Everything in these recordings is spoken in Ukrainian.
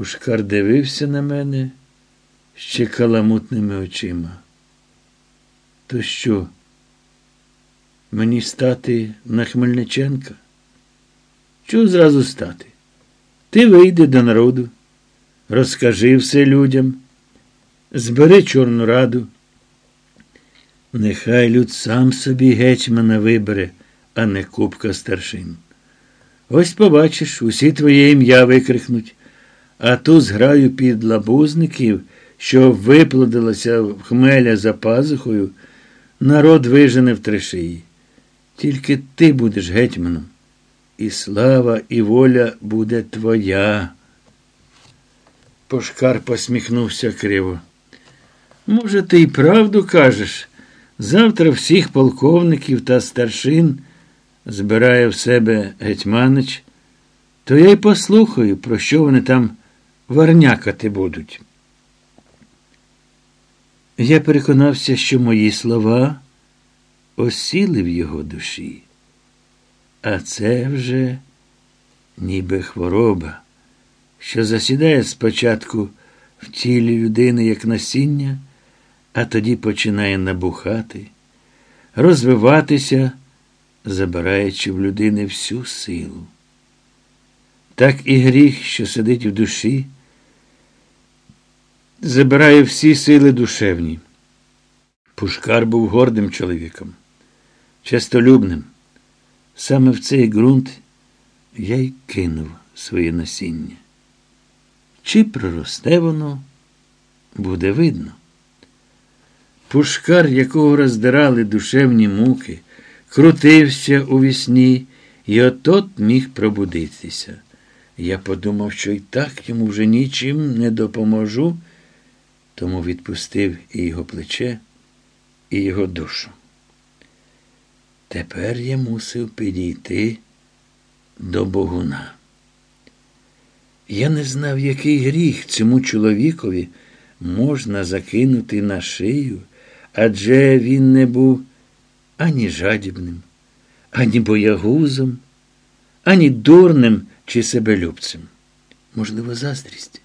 Пушкар дивився на мене ще каламутними очима. То що? Мені стати на Хмельниченка? Чого зразу стати? Ти вийди до народу, розкажи все людям, збери Чорну раду. Нехай люд сам собі гетьмана вибере, а не купка старшин. Ось побачиш, усі твоє ім'я викрикнуть, а ту зграю під лабузників, що виплодилася в хмеля за пазухою, народ вижене в три шиї. Тільки ти будеш гетьманом, і слава, і воля буде твоя. Пошкар посміхнувся криво. Може, ти й правду кажеш? Завтра всіх полковників та старшин збирає в себе гетьманич, то я й послухаю, про що вони там варнякати будуть. Я переконався, що мої слова осіли в його душі, а це вже ніби хвороба, що засідає спочатку в тілі людини як насіння, а тоді починає набухати, розвиватися, забираючи в людини всю силу. Так і гріх, що сидить в душі, забирає всі сили душевні. Пушкар був гордим чоловіком, честолюбним. Саме в цей ґрунт я й кинув своє насіння. Чи проросте воно, буде видно. Пушкар, якого роздирали душевні муки, крутився у вісні і отот міг пробудитися. Я подумав, що й так йому вже нічим не допоможу, тому відпустив і його плече, і його душу. Тепер я мусив підійти до Богуна. Я не знав, який гріх цьому чоловікові можна закинути на шию, адже він не був ані жадібним, ані боягузом, ані дурним чи себелюбцем. Можливо, заздрість.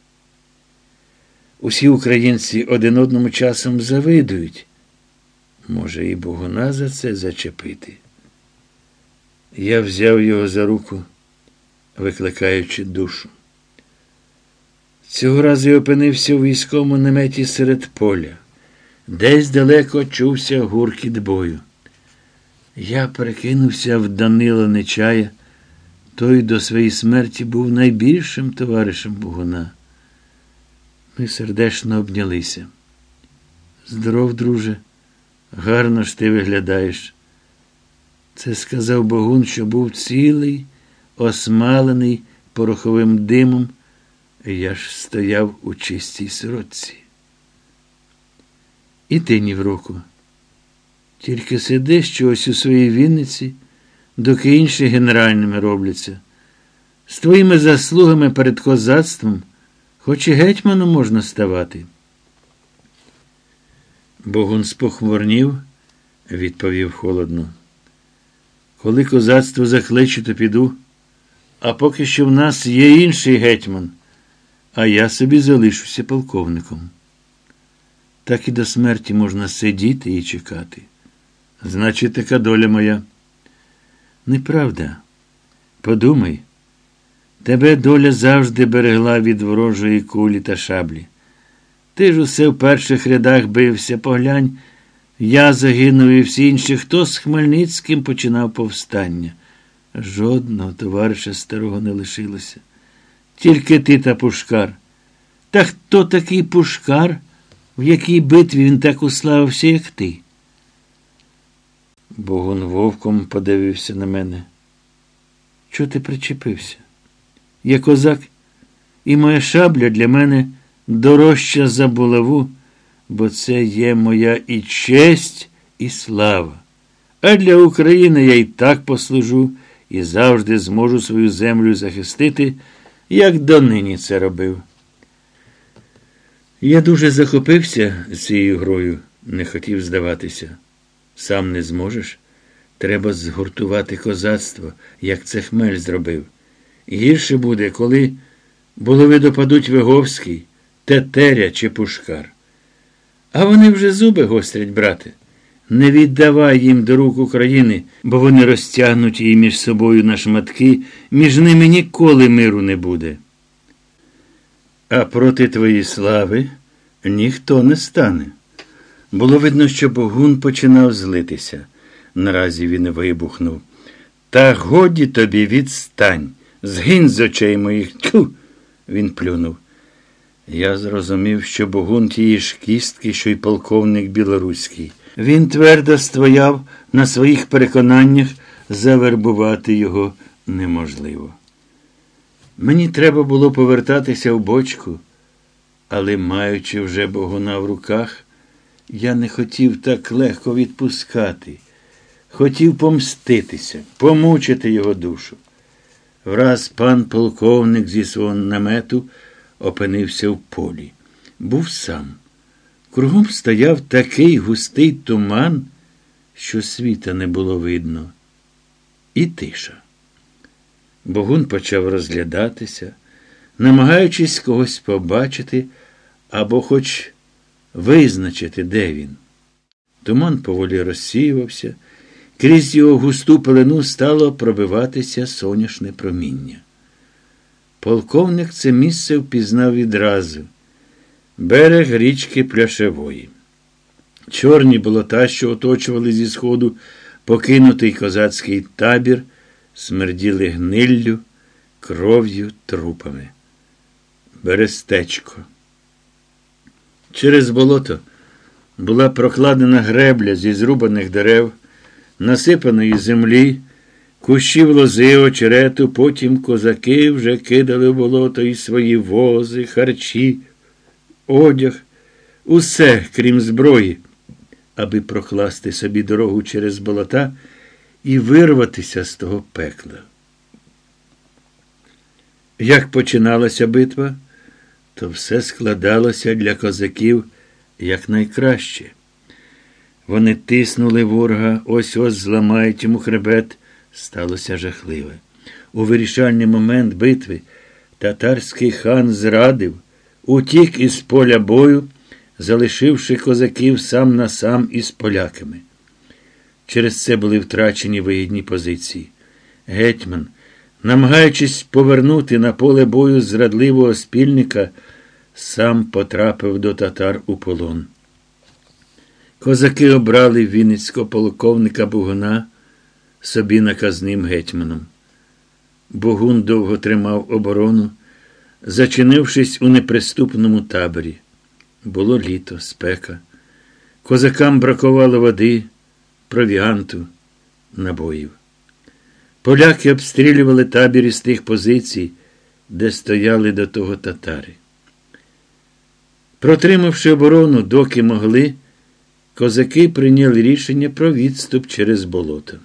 Усі українці один одному часом завидують. Може, і Богуна за це зачепити. Я взяв його за руку, викликаючи душу. Цього разу я опинився у військовому наметі серед поля. Десь далеко чувся гуркіт бою. Я перекинувся в Данила Нечая. Той до своєї смерті був найбільшим товаришем Богуна. Ми сердечно обнялися. Здоров, друже, гарно ж ти виглядаєш. Це сказав Богун, що був цілий, осмалений пороховим димом, я ж стояв у чистій сорочці. І ти ні в року. Тільки сидиш чогось у своїй Вінниці, доки інші генеральними робляться. З твоїми заслугами перед козацтвом, хоч і гетьманом можна ставати. Богун спохмурнів, відповів холодно. Коли козацтво захлече, то піду, а поки що в нас є інший гетьман, а я собі залишуся полковником. Так і до смерті можна сидіти і чекати. Значить, така доля моя. Неправда. Подумай, тебе доля завжди берегла від ворожої кулі та шаблі. Ти ж усе в перших рядах бився, поглянь. Я загинув і всі інші, хто з Хмельницьким починав повстання. Жодного товариша старого не лишилося. Тільки ти та Пушкар. Та хто такий Пушкар, в якій битві він так уславився, як ти? Богун вовком подивився на мене. Чого ти причепився? Я козак, і моя шабля для мене дорожча за булаву, бо це є моя і честь, і слава. А для України я й так послужу і завжди зможу свою землю захистити, як донині це робив. Я дуже захопився цією грою, не хотів здаватися. Сам не зможеш. Треба згуртувати козацтво, як це хмель зробив. Гірше буде, коли Булови допадуть Виговський, Тетеря чи Пушкар. А вони вже зуби гострять, брате. Не віддавай їм до рук України, бо вони розтягнуть її між собою на шматки, між ними ніколи миру не буде. А проти твоєї слави ніхто не стане. Було видно, що Богун починав злитися. Наразі він вибухнув. Та годі тобі відстань. Згинь з очей моїх. Тьху! Він плюнув. Я зрозумів, що Богун тієї ж кістки, що й полковник білоруський. Він твердо стояв на своїх переконаннях, завербувати його неможливо. Мені треба було повертатися в бочку, але, маючи вже Богуна в руках, я не хотів так легко відпускати. Хотів помститися, помучити його душу. Враз пан полковник зі свого намету опинився в полі. Був сам. Кругом стояв такий густий туман, що світа не було видно. І тиша. Богун почав розглядатися, намагаючись когось побачити або хоч визначити, де він. Туман поволі розсіювався, крізь його густу пелену стало пробиватися соняшне проміння. Полковник це місце впізнав відразу берег річки Пляшевої. Чорні болота, що оточували зі сходу покинутий козацький табір, смерділи гниллю, кров'ю, трупами. Берестечко. Через болото була прокладена гребля зі зрубаних дерев, насипаної землі, кущів лози, очерету, потім козаки вже кидали в болото і свої вози, харчі, одяг, усе, крім зброї, аби прокласти собі дорогу через болота і вирватися з того пекла. Як починалася битва, то все складалося для козаків якнайкраще. Вони тиснули ворога, ось ось зламають йому хребет. Сталося жахливе. У вирішальний момент битви татарський хан зрадив, утік із поля бою, залишивши козаків сам на сам із поляками. Через це були втрачені вигідні позиції. Гетьман, намагаючись повернути на поле бою зрадливого спільника, сам потрапив до татар у полон. Козаки обрали Вінницького полковника Бугуна собі наказним гетьманом. Богун довго тримав оборону, зачинившись у неприступному таборі. Було літо, спека. Козакам бракувало води, провіанту, набоїв. Поляки обстрілювали табір із тих позицій, де стояли до того татари. Протримавши оборону, доки могли, козаки прийняли рішення про відступ через болото.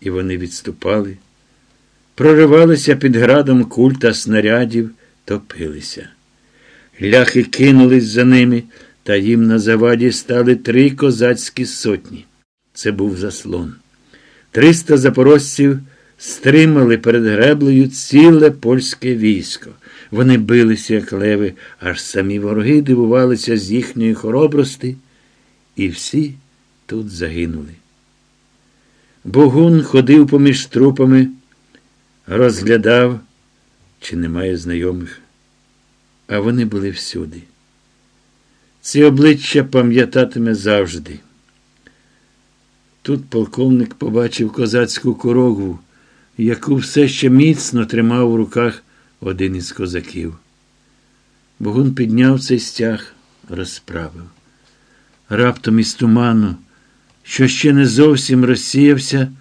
І вони відступали, проривалися під градом куль та снарядів, топилися. Ляхи кинулись за ними, та їм на заваді стали три козацькі сотні. Це був заслон. Триста запорожців стримали перед греблею ціле польське військо. Вони билися, як леви, аж самі вороги дивувалися з їхньої хоробрости, і всі тут загинули. Богун ходив поміж трупами, розглядав, чи немає знайомих, а вони були всюди. Ці обличчя пам'ятатиме завжди. Тут полковник побачив козацьку корогву, яку все ще міцно тримав у руках один із козаків. Богун підняв цей стяг, розправив. Раптом із туману, що ще не зовсім розсіявся,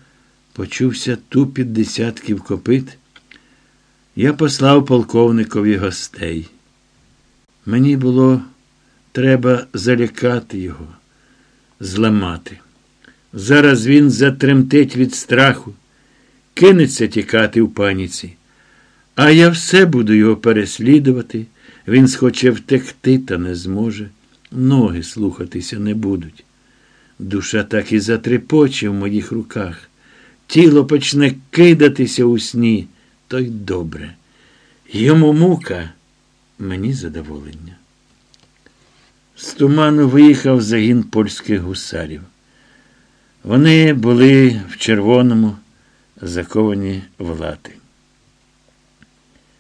почувся тупіт десятків копит. Я послав полковникові гостей. Мені було треба залякати його, зламати. Зараз він затремтить від страху, кинеться тікати в паніці. А я все буду його переслідувати. Він схоче втекти, та не зможе ноги слухатися не будуть. Душа так і затрепоче в моїх руках. Тіло почне кидатися у сні, то й добре. Йому мука, мені задоволення. З туману виїхав загін польських гусарів. Вони були в червоному, заковані в лати.